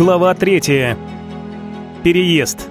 Глава третья. Переезд.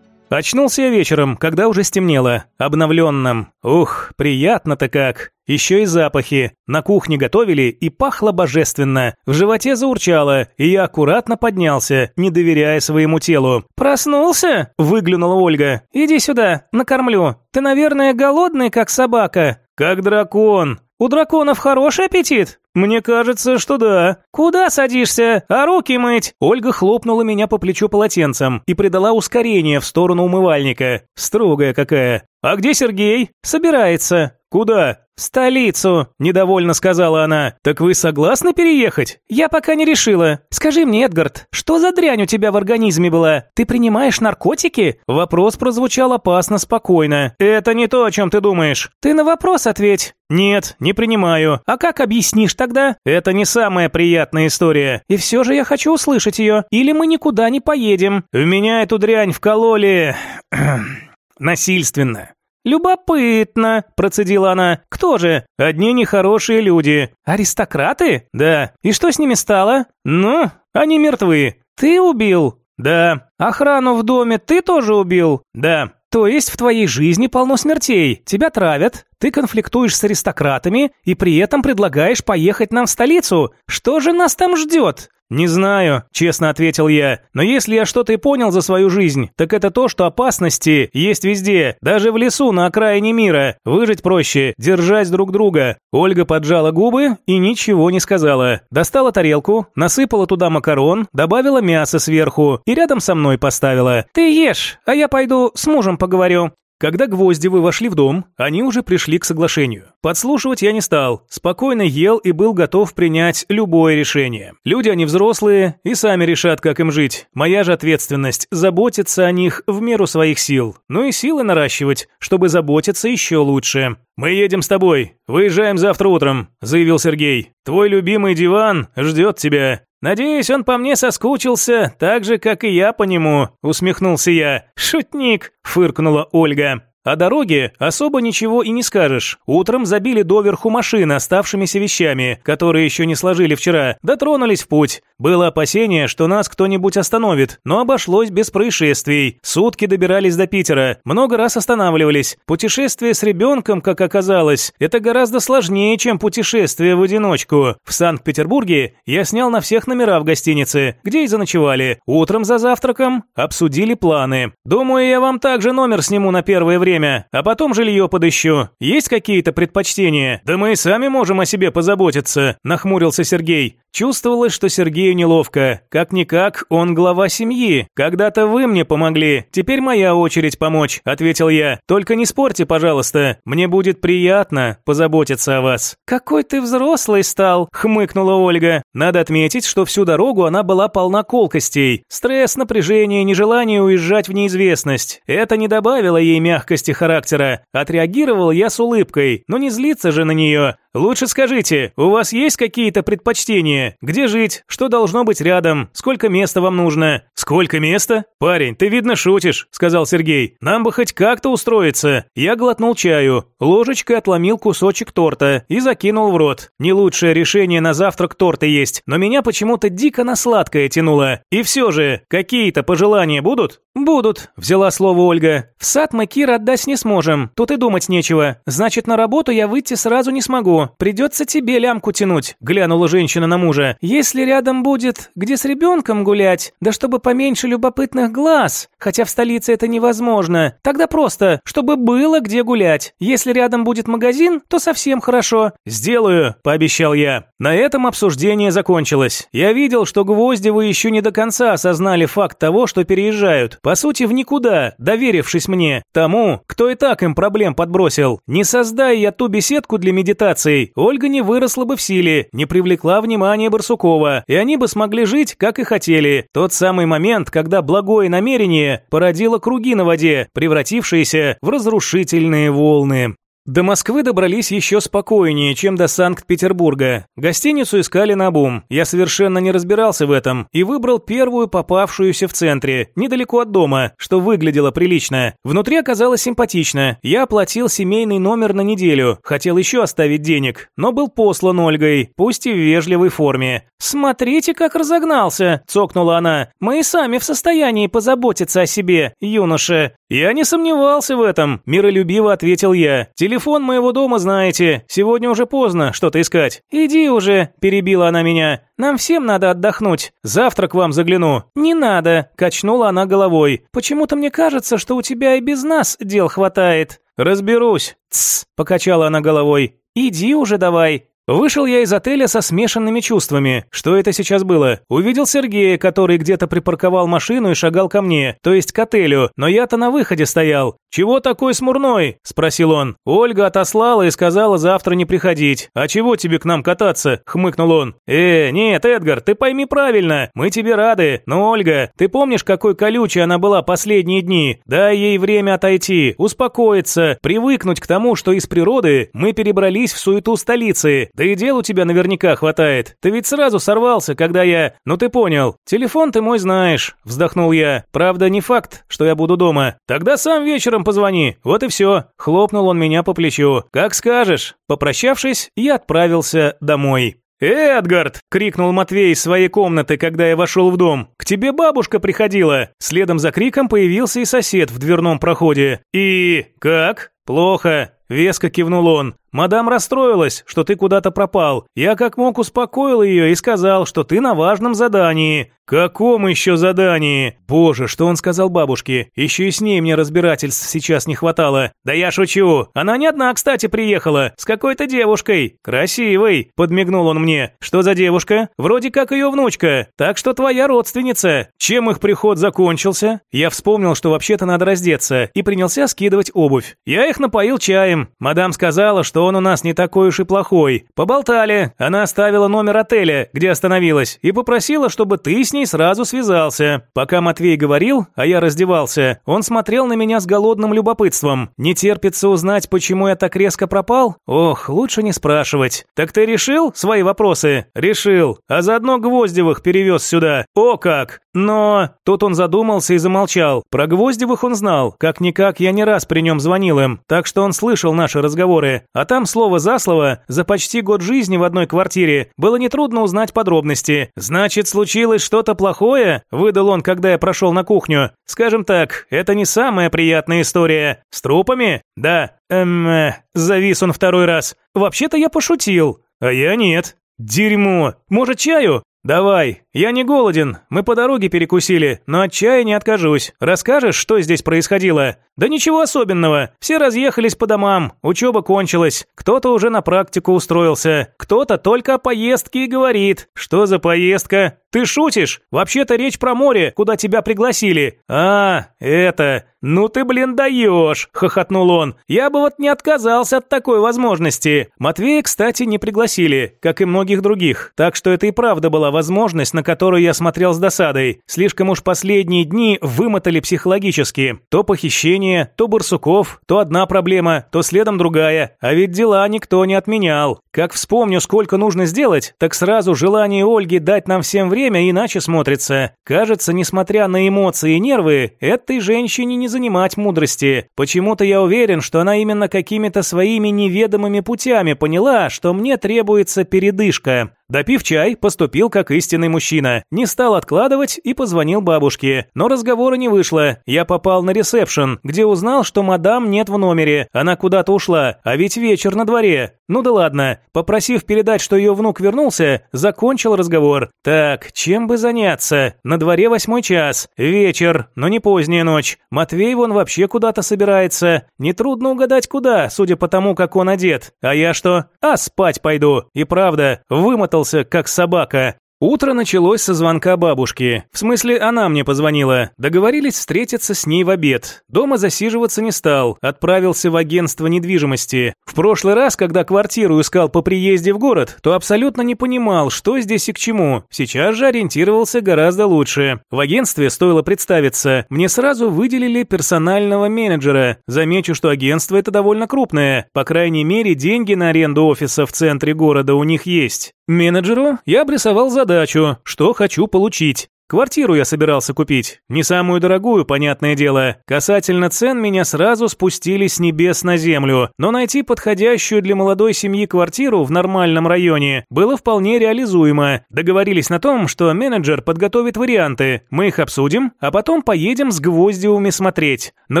Очнулся я вечером, когда уже стемнело, обновленным. Ух, приятно-то как. Еще и запахи. На кухне готовили и пахло божественно. В животе заурчало, и я аккуратно поднялся, не доверяя своему телу. «Проснулся?» – выглянула Ольга. «Иди сюда, накормлю. Ты, наверное, голодный, как собака». «Как дракон», «У драконов хороший аппетит?» «Мне кажется, что да». «Куда садишься? А руки мыть?» Ольга хлопнула меня по плечу полотенцем и придала ускорение в сторону умывальника. Строгая какая. «А где Сергей?» «Собирается». «Куда?» «В столицу», – недовольно сказала она. «Так вы согласны переехать?» «Я пока не решила. Скажи мне, Эдгард, что за дрянь у тебя в организме была? Ты принимаешь наркотики?» Вопрос прозвучал опасно спокойно. «Это не то, о чем ты думаешь». «Ты на вопрос ответь». «Нет, не принимаю. А как объяснишь тогда?» «Это не самая приятная история. И все же я хочу услышать ее. Или мы никуда не поедем». «В меня эту дрянь вкололи...» «Насильственно. «Любопытно», – процедила она. «Кто же?» «Одни нехорошие люди». «Аристократы?» «Да». «И что с ними стало?» «Ну, они мертвы». «Ты убил?» «Да». «Охрану в доме ты тоже убил?» «Да». «То есть в твоей жизни полно смертей, тебя травят, ты конфликтуешь с аристократами и при этом предлагаешь поехать нам в столицу. Что же нас там ждет?» «Не знаю», – честно ответил я. «Но если я что-то и понял за свою жизнь, так это то, что опасности есть везде, даже в лесу на окраине мира. Выжить проще, держать друг друга». Ольга поджала губы и ничего не сказала. Достала тарелку, насыпала туда макарон, добавила мясо сверху и рядом со мной поставила. «Ты ешь, а я пойду с мужем поговорю». Когда Гвоздевы вошли в дом, они уже пришли к соглашению. Подслушивать я не стал, спокойно ел и был готов принять любое решение. Люди они взрослые и сами решат, как им жить. Моя же ответственность – заботиться о них в меру своих сил. Ну и силы наращивать, чтобы заботиться еще лучше. «Мы едем с тобой. Выезжаем завтра утром», – заявил Сергей. «Твой любимый диван ждет тебя. «Надеюсь, он по мне соскучился, так же, как и я по нему», – усмехнулся я. «Шутник», – фыркнула Ольга. О дороге особо ничего и не скажешь. Утром забили доверху машины оставшимися вещами, которые еще не сложили вчера, дотронулись в путь. Было опасение, что нас кто-нибудь остановит, но обошлось без происшествий. Сутки добирались до Питера, много раз останавливались. Путешествие с ребенком, как оказалось, это гораздо сложнее, чем путешествие в одиночку. В Санкт-Петербурге я снял на всех номера в гостинице, где и заночевали. Утром за завтраком обсудили планы. Думаю, я вам также номер сниму на первое время время, а потом жилье подыщу. Есть какие-то предпочтения? Да мы и сами можем о себе позаботиться», – нахмурился Сергей. Чувствовалось, что Сергею неловко. Как-никак, он глава семьи. Когда-то вы мне помогли, теперь моя очередь помочь, ответил я. Только не спорьте, пожалуйста. Мне будет приятно позаботиться о вас. Какой ты взрослый стал, хмыкнула Ольга. Надо отметить, что всю дорогу она была полна колкостей. Стресс, напряжение, нежелание уезжать в неизвестность. Это не добавило ей мягкости характера. Отреагировал я с улыбкой, но не злиться же на нее. Лучше скажите, у вас есть какие-то предпочтения? Где жить? Что должно быть рядом? Сколько места вам нужно? Сколько места? Парень, ты видно шутишь, сказал Сергей. Нам бы хоть как-то устроиться. Я глотнул чаю, ложечкой отломил кусочек торта и закинул в рот. Не лучшее решение на завтрак торта есть, но меня почему-то дико на сладкое тянуло. И все же, какие-то пожелания будут? Будут, взяла слово Ольга. В сад мы Кира отдать не сможем. Тут и думать нечего. Значит, на работу я выйти сразу не смогу. Придется тебе лямку тянуть», – глянула женщина на мужа. «Если рядом будет, где с ребенком гулять, да чтобы поменьше любопытных глаз, хотя в столице это невозможно, тогда просто, чтобы было где гулять. Если рядом будет магазин, то совсем хорошо». «Сделаю», – пообещал я. На этом обсуждение закончилось. Я видел, что Гвоздевы еще не до конца осознали факт того, что переезжают. По сути, в никуда, доверившись мне, тому, кто и так им проблем подбросил. Не создая я ту беседку для медитации, Францией, Ольга не выросла бы в силе, не привлекла внимания Барсукова, и они бы смогли жить, как и хотели. Тот самый момент, когда благое намерение породило круги на воде, превратившиеся в разрушительные волны. До Москвы добрались еще спокойнее, чем до Санкт-Петербурга. Гостиницу искали на бум. Я совершенно не разбирался в этом и выбрал первую попавшуюся в центре, недалеко от дома, что выглядело прилично. Внутри оказалось симпатично. Я оплатил семейный номер на неделю, хотел еще оставить денег, но был послан Ольгой, пусть и в вежливой форме. «Смотрите, как разогнался!» – цокнула она. «Мы и сами в состоянии позаботиться о себе, юноша». «Я не сомневался в этом», – миролюбиво ответил я. «Телефон моего дома знаете. Сегодня уже поздно что-то искать». «Иди уже», – перебила она меня. «Нам всем надо отдохнуть. Завтра к вам загляну». «Не надо», – качнула она головой. «Почему-то мне кажется, что у тебя и без нас дел хватает». «Разберусь». «Тсс», – покачала она головой. «Иди уже давай». Вышел я из отеля со смешанными чувствами. Что это сейчас было? Увидел Сергея, который где-то припарковал машину и шагал ко мне, то есть к отелю, но я-то на выходе стоял. «Чего такой смурной?» – спросил он. Ольга отослала и сказала завтра не приходить. «А чего тебе к нам кататься?» – хмыкнул он. «Э, нет, Эдгар, ты пойми правильно. Мы тебе рады. Но, Ольга, ты помнишь, какой колючей она была последние дни? Дай ей время отойти, успокоиться, привыкнуть к тому, что из природы мы перебрались в суету столицы. Да и дел у тебя наверняка хватает. Ты ведь сразу сорвался, когда я... Ну ты понял. Телефон ты мой знаешь, вздохнул я. Правда, не факт, что я буду дома. Тогда сам вечером позвони. Вот и все. Хлопнул он меня по плечу. Как скажешь. Попрощавшись, я отправился домой. «Эдгард!» – крикнул Матвей из своей комнаты, когда я вошел в дом. «К тебе бабушка приходила!» Следом за криком появился и сосед в дверном проходе. «И... как?» «Плохо. Веско кивнул он. «Мадам расстроилась, что ты куда-то пропал. Я как мог успокоил ее и сказал, что ты на важном задании». «Каком еще задании?» «Боже, что он сказал бабушке? Еще и с ней мне разбирательств сейчас не хватало». «Да я шучу. Она не одна, кстати, приехала. С какой-то девушкой. Красивой», – подмигнул он мне. «Что за девушка? Вроде как ее внучка. Так что твоя родственница. Чем их приход закончился?» Я вспомнил, что вообще-то надо раздеться, и принялся скидывать обувь. Я их напоил чаем. Мадам сказала, что он у нас не такой уж и плохой. Поболтали. Она оставила номер отеля, где остановилась, и попросила, чтобы ты с ней сразу связался. Пока Матвей говорил, а я раздевался, он смотрел на меня с голодным любопытством. Не терпится узнать, почему я так резко пропал? Ох, лучше не спрашивать. Так ты решил свои вопросы? Решил. А заодно Гвоздевых перевез сюда. О как! Но... Тут он задумался и замолчал. Про Гвоздевых он знал. Как-никак я не раз при нем звонил им. Так что он слышал наши разговоры. А там слово за слово, за почти год жизни в одной квартире, было нетрудно узнать подробности. «Значит, случилось что-то плохое?» – выдал он, когда я прошел на кухню. «Скажем так, это не самая приятная история. С трупами?» «Да». «Эм...» э, Завис он второй раз. «Вообще-то я пошутил». «А я нет». «Дерьмо! Может, чаю?» «Давай, я не голоден, мы по дороге перекусили, но от чая не откажусь. Расскажешь, что здесь происходило?» «Да ничего особенного. Все разъехались по домам, учеба кончилась. Кто-то уже на практику устроился, кто-то только о поездке и говорит. Что за поездка? Ты шутишь? Вообще-то речь про море, куда тебя пригласили. А, это... Ну ты, блин, даешь, хохотнул он. Я бы вот не отказался от такой возможности. Матвея, кстати, не пригласили, как и многих других. Так что это и правда была возможность, на которую я смотрел с досадой. Слишком уж последние дни вымотали психологически. То похищение, то Барсуков, то одна проблема, то следом другая. А ведь дела никто не отменял. Как вспомню, сколько нужно сделать, так сразу желание Ольги дать нам всем время иначе смотрится. Кажется, несмотря на эмоции и нервы, этой женщине не занимать мудрости. Почему-то я уверен, что она именно какими-то своими неведомыми путями поняла, что мне требуется передышка. Допив чай, поступил как истинный мужчина. Не стал откладывать и позвонил бабушке. Но разговора не вышло. Я попал на ресепшн, где узнал, что мадам нет в номере. Она куда-то ушла, а ведь вечер на дворе. Ну да ладно. Попросив передать, что ее внук вернулся, закончил разговор. Так, чем бы заняться? На дворе восьмой час. Вечер, но не поздняя ночь. Матвей вон вообще куда-то собирается. Нетрудно угадать куда, судя по тому, как он одет. А я что? А спать пойду. И правда, вымотал вымотался, как собака. Утро началось со звонка бабушки. В смысле, она мне позвонила. Договорились встретиться с ней в обед. Дома засиживаться не стал, отправился в агентство недвижимости. В прошлый раз, когда квартиру искал по приезде в город, то абсолютно не понимал, что здесь и к чему. Сейчас же ориентировался гораздо лучше. В агентстве стоило представиться. Мне сразу выделили персонального менеджера. Замечу, что агентство это довольно крупное. По крайней мере, деньги на аренду офиса в центре города у них есть. Менеджеру я обрисовал задачу, что хочу получить. Квартиру я собирался купить. Не самую дорогую, понятное дело. Касательно цен меня сразу спустили с небес на землю, но найти подходящую для молодой семьи квартиру в нормальном районе было вполне реализуемо. Договорились на том, что менеджер подготовит варианты, мы их обсудим, а потом поедем с Гвоздевыми смотреть. На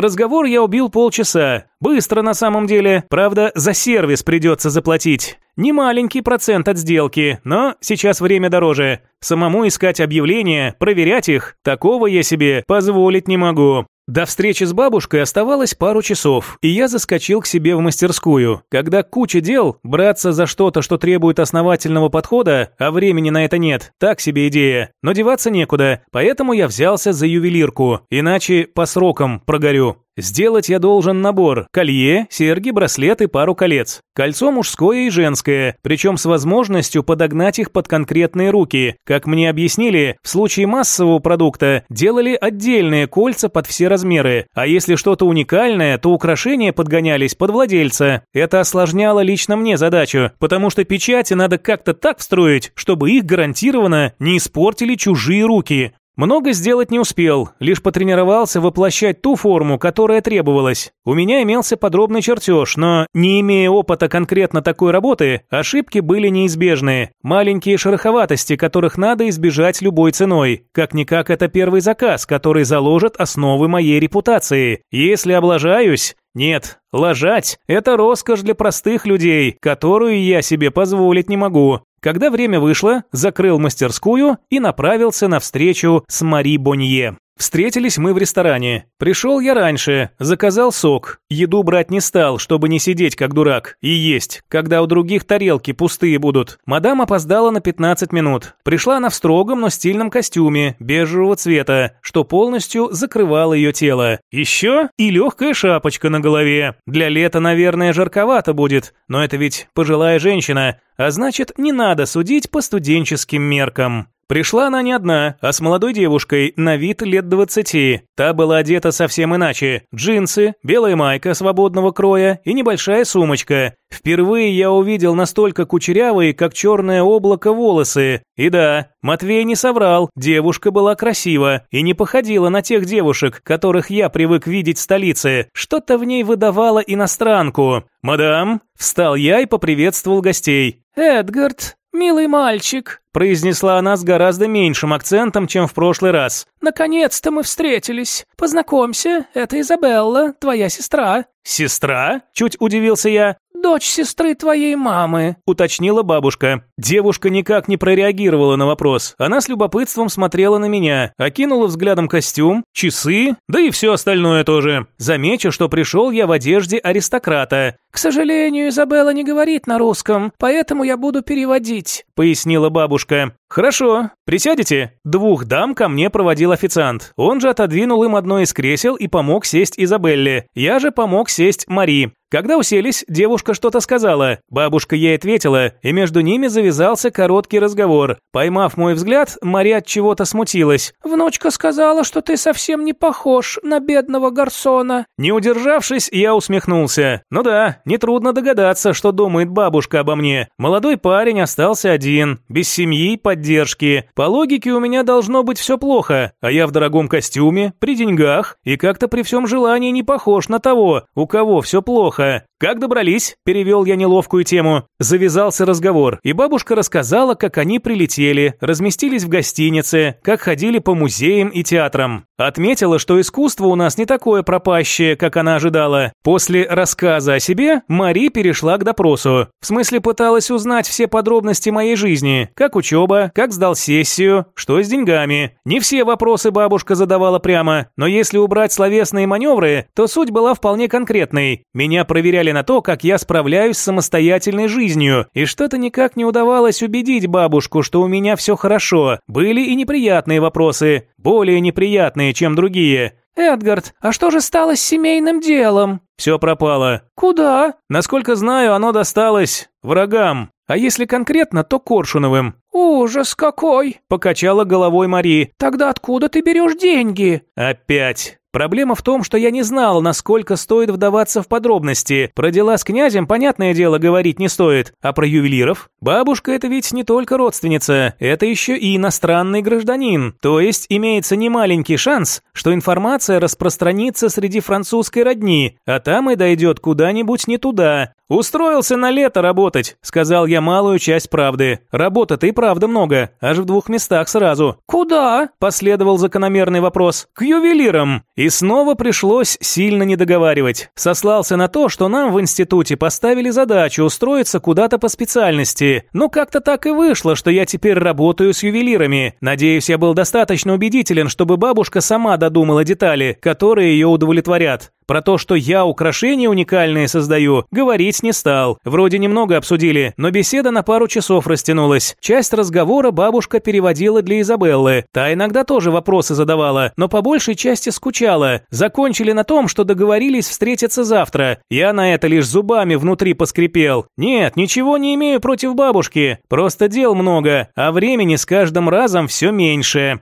разговор я убил полчаса. Быстро на самом деле, правда, за сервис придется заплатить. Не маленький процент от сделки, но сейчас время дороже. Самому искать объявления, проверять их, такого я себе позволить не могу. До встречи с бабушкой оставалось пару часов, и я заскочил к себе в мастерскую. Когда куча дел, браться за что-то, что требует основательного подхода, а времени на это нет, так себе идея. Но деваться некуда, поэтому я взялся за ювелирку, иначе по срокам прогорю. Сделать я должен набор – колье, серьги, браслет и пару колец. Кольцо мужское и женское, причем с возможностью подогнать их под конкретные руки. Как мне объяснили, в случае массового продукта делали отдельные кольца под все размеры, а если что-то уникальное, то украшения подгонялись под владельца. Это осложняло лично мне задачу, потому что печати надо как-то так встроить, чтобы их гарантированно не испортили чужие руки. Много сделать не успел, лишь потренировался воплощать ту форму, которая требовалась. У меня имелся подробный чертеж, но, не имея опыта конкретно такой работы, ошибки были неизбежны. Маленькие шероховатости, которых надо избежать любой ценой. Как-никак это первый заказ, который заложит основы моей репутации. Если облажаюсь, нет, лажать – это роскошь для простых людей, которую я себе позволить не могу. Когда время вышло, закрыл мастерскую и направился на встречу с Мари Бонье. Встретились мы в ресторане. Пришел я раньше, заказал сок. Еду брать не стал, чтобы не сидеть как дурак. И есть, когда у других тарелки пустые будут. Мадам опоздала на 15 минут. Пришла она в строгом, но стильном костюме, бежевого цвета, что полностью закрывало ее тело. Еще и легкая шапочка на голове. Для лета, наверное, жарковато будет, но это ведь пожилая женщина, а значит, не надо судить по студенческим меркам. Пришла она не одна, а с молодой девушкой, на вид лет двадцати. Та была одета совсем иначе. Джинсы, белая майка свободного кроя и небольшая сумочка. Впервые я увидел настолько кучерявые, как черное облако, волосы. И да, Матвей не соврал, девушка была красива и не походила на тех девушек, которых я привык видеть в столице. Что-то в ней выдавало иностранку. «Мадам!» – встал я и поприветствовал гостей. «Эдгард, милый мальчик!» Произнесла она с гораздо меньшим акцентом, чем в прошлый раз. «Наконец-то мы встретились. Познакомься, это Изабелла, твоя сестра». «Сестра?» – чуть удивился я. «Дочь сестры твоей мамы», – уточнила бабушка. Девушка никак не прореагировала на вопрос. Она с любопытством смотрела на меня, окинула взглядом костюм, часы, да и все остальное тоже. Замечу, что пришел я в одежде аристократа. «К сожалению, Изабелла не говорит на русском, поэтому я буду переводить», – пояснила бабушка девушка, «Хорошо, присядете?» Двух дам ко мне проводил официант. Он же отодвинул им одно из кресел и помог сесть Изабелле. Я же помог сесть Мари. Когда уселись, девушка что-то сказала. Бабушка ей ответила, и между ними завязался короткий разговор. Поймав мой взгляд, Мари от чего-то смутилась. «Внучка сказала, что ты совсем не похож на бедного гарсона». Не удержавшись, я усмехнулся. «Ну да, нетрудно догадаться, что думает бабушка обо мне. Молодой парень остался один, без семьи, поддержки. По логике у меня должно быть все плохо, а я в дорогом костюме, при деньгах и как-то при всем желании не похож на того, у кого все плохо. Как добрались? Перевел я неловкую тему. Завязался разговор, и бабушка рассказала, как они прилетели, разместились в гостинице, как ходили по музеям и театрам. Отметила, что искусство у нас не такое пропащее, как она ожидала. После рассказа о себе Мари перешла к допросу. В смысле пыталась узнать все подробности моей жизни. Как учеба, как сдал сессию, что с деньгами. Не все вопросы бабушка задавала прямо, но если убрать словесные маневры, то суть была вполне конкретной. Меня проверяли смотрели на то, как я справляюсь с самостоятельной жизнью, и что-то никак не удавалось убедить бабушку, что у меня все хорошо. Были и неприятные вопросы, более неприятные, чем другие. «Эдгард, а что же стало с семейным делом?» «Все пропало». «Куда?» «Насколько знаю, оно досталось врагам. А если конкретно, то Коршуновым». «Ужас какой!» – покачала головой Мари. «Тогда откуда ты берешь деньги?» «Опять. Проблема в том, что я не знал, насколько стоит вдаваться в подробности. Про дела с князем, понятное дело, говорить не стоит. А про ювелиров? Бабушка это ведь не только родственница, это еще и иностранный гражданин. То есть имеется немаленький шанс, что информация распространится среди французской родни, а там и дойдет куда-нибудь не туда. «Устроился на лето работать», — сказал я малую часть правды. «Работы-то и правда много, аж в двух местах сразу». «Куда?» — последовал закономерный вопрос. «К ювелирам». И снова пришлось сильно не договаривать. Сослался на то, что нам в институте поставили задачу устроиться куда-то по специальности. Ну как-то так и вышло, что я теперь работаю с ювелирами. Надеюсь, я был достаточно убедителен, чтобы бабушка сама додумала детали, которые ее удовлетворят. Про то, что я украшения уникальные создаю, говорить не стал. Вроде немного обсудили, но беседа на пару часов растянулась. Часть разговора бабушка переводила для Изабеллы. Та иногда тоже вопросы задавала, но по большей части скучала. Закончили на том, что договорились встретиться завтра. Я на это лишь зубами внутри поскрипел. Нет, ничего не имею против бабушки. Просто дел много, а времени с каждым разом все меньше.